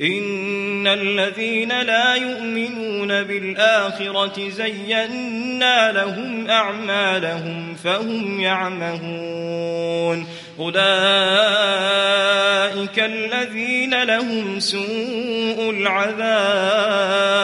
إن الذين لا يؤمنون بالآخرة زينا لهم أعمالهم فهم يعمهون. أولئك الذين لهم سوء العذاب.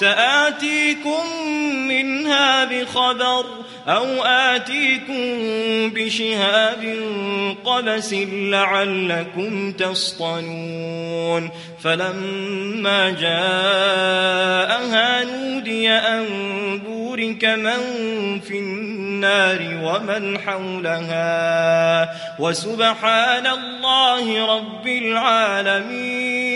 سآتيكم منها بخبر أو آتيكم بشهاب قبس لعلكم تصطنون. فلما جاءها نودي أن بورك من في النار ومن حولها. وسبحان الله رب العالمين.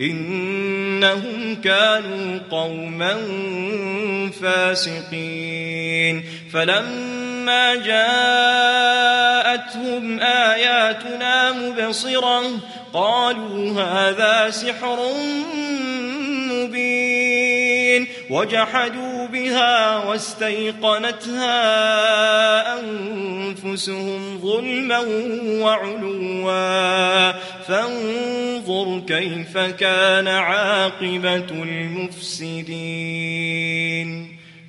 إنهم كانوا قوما فاسقين. فلما جاءتهم آياتنا مبصرة قالوا هذا سحر مبين. وجحدوا بها واستيقنتها أنفسهم ظلما وعلوا. فانظر كيف كان عاقبة المفسدين.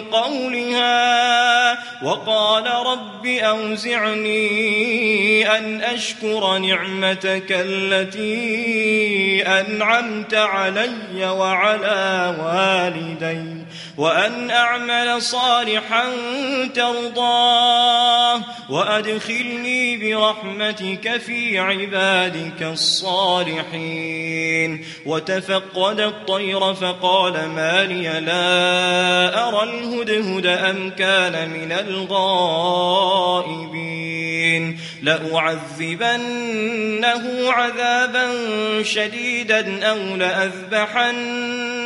قولها وقال رب أوزعني أن أشكر نعمتك التي أنعمت علي وعلى والدي وأن أعمل صالحا ترضاه وأدخلني برحمتك في عبادك الصالحين. وتفقد الطير فقال ما لي لا أرى الهدهد أم كان من الغائبين. لأعذبنه عذابا شديدا أو لأذبحنه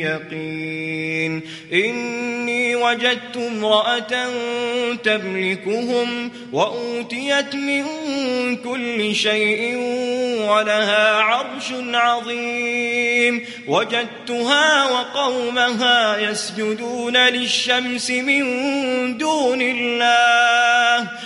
يقين. إني وجدت امرأة تملكهم وأوتيت من كل شيء ولها عرش عظيم. وجدتها وقومها يسجدون للشمس من دون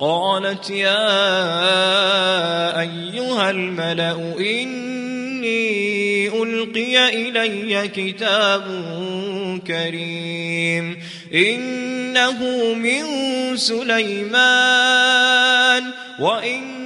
قالت يا أيها الملأ إني ألقي إلي كتاب كريم إنه من سليمان وإن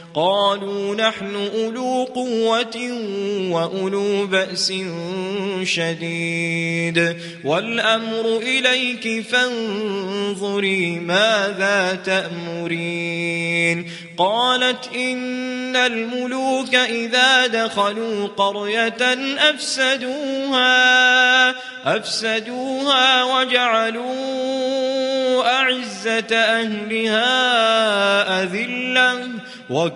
قالوا نحن أولو قوة وأولو بأس شديد. والأمر إليك فانظري ماذا تأمرين. قالت إن الملوك إذا دخلوا قرية أفسدوها أفسدوها وجعلوا أعزة أهلها أذلة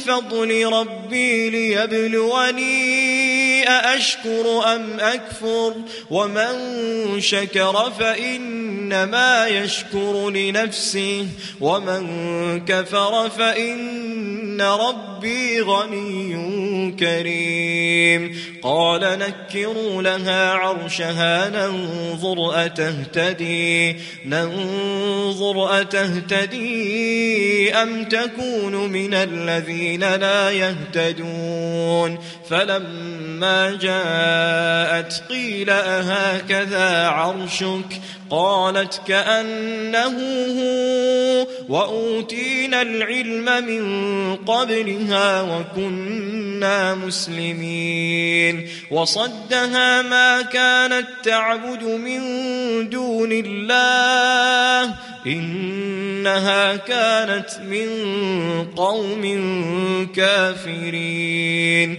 فضل ربي ليبلوني أأشكر أم أكفر ومن شكر فإنما يشكر لنفسه ومن كفر فإن ربي غني كريم قال نكروا لها عرشها ننظر أتهتدي ننظر أتهتدي أم تكون من الذين لا يهتدون فلما جاءت قيل أهكذا عرشك قالت كأنه هو وأوتينا العلم من قبلها وكنا مسلمين وصدها ما كانت تعبد من دون الله إنها كانت من قوم كافرين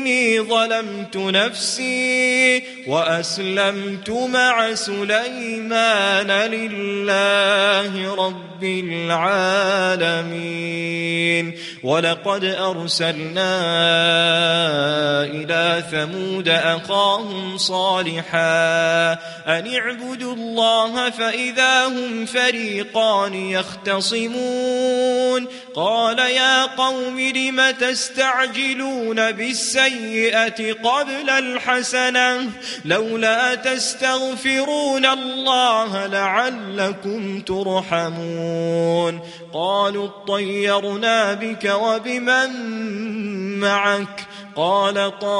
إني ظلمت نفسي وأسلمت مع سليمان لله رب العالمين. ولقد أرسلنا إلى ثمود أخاهم صالحا أن اعبدوا الله فإذا هم فريقان يختصمون. قال يا قوم لم تستعجلون بالسيئة قبل الحسنة لولا تستغفرون الله لعلكم ترحمون. قالوا اطيرنا بك وبمن معك؟ قال طائركم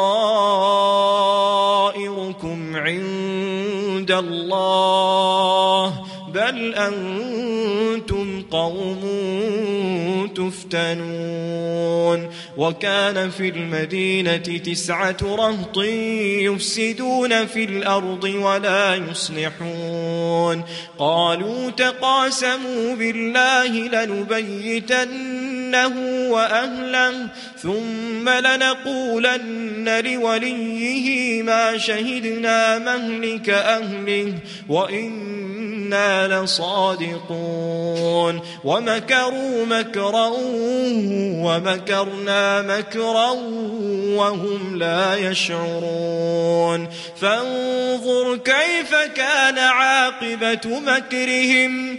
عند الله. بل أنتم قوم تفتنون وكان في المدينة تسعة رهط يفسدون في الأرض ولا يصلحون قالوا تقاسموا بالله لنبيتنه وأهله ثم لنقولن لوليه ما شهدنا مهلك أهله وإنا لصادقون ومكروا مكرا ومكرنا مكرا وهم لا يشعرون فانظر كيف كان عاقبة مكرهم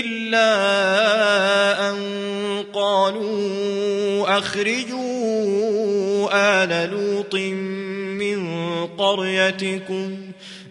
إلا أن قالوا أخرجوا آل لوط من قريتكم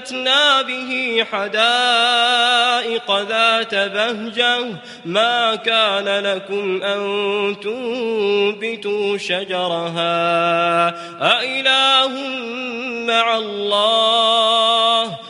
فأنبتنا به حدائق ذات بهجة. ما كان لكم أن تنبتوا شجرها. أإله مع الله؟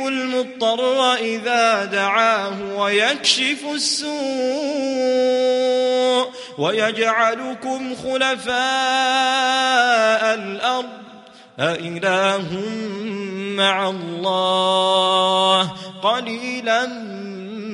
المضطر إذا دعاه ويكشف السوء ويجعلكم خلفاء الأرض. أإله مع الله. قليلا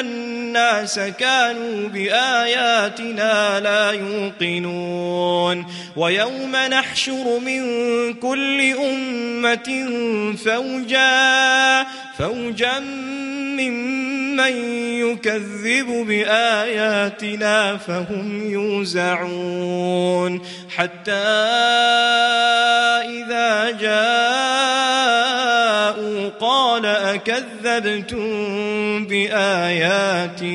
الناس كانوا بآياتنا لا يوقنون. ويوم نحشر من كل أمة فوجا فوجا ممن يكذب بآياتنا فهم يوزعون. حتى إذا جاءوا أكذبتم بآياتي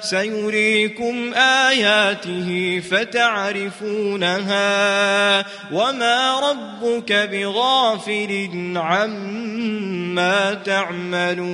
سيريكم آياته فتعرفونها وما ربك بغافل عما تعملون